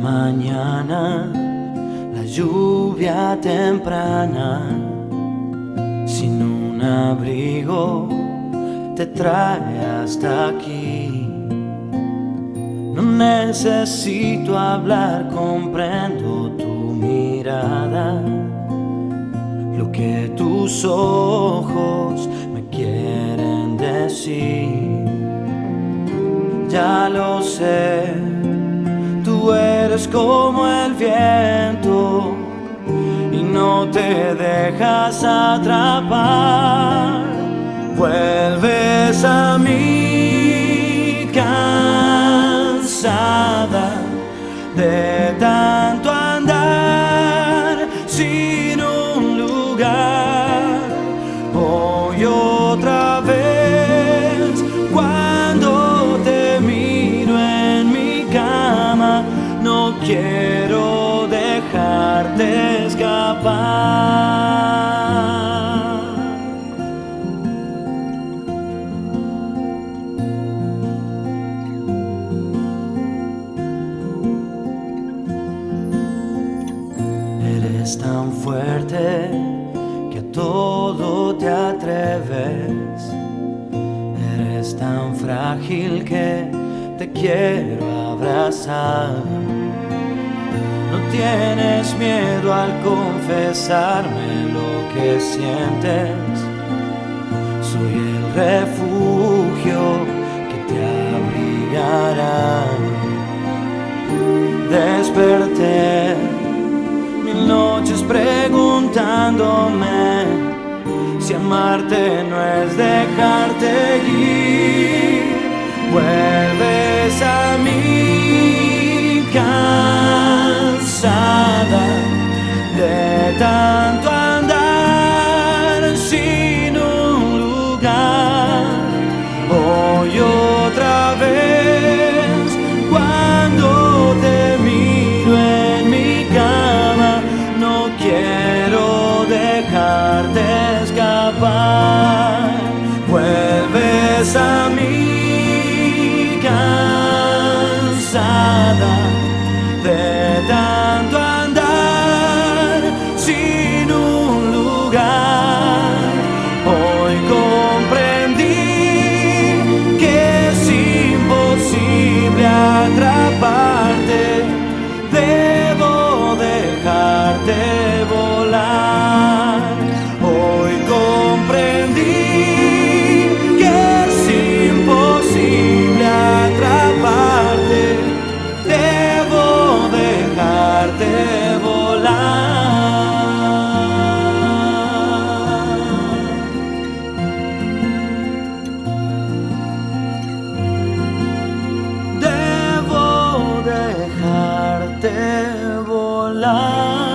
mañana, la lluvia temprana, sin un abrigo, te trae hasta aquí. No necesito hablar, comprendo tu mirada, lo que tus ojos me quieren decir. Ya lo sé, eres como el viento y no te dejas atrapar. Vuelves a mí cansada de quiero dejarte escapar. Eres tan fuerte que todo te atreves. Eres tan frágil que te quiero abrazar. Tienes miedo al confesarme lo que sientes. Soy el refugio que te abrigará. Desperté mil noches preguntándome si amarte no es dejarte ir. Vuelves a above. volare.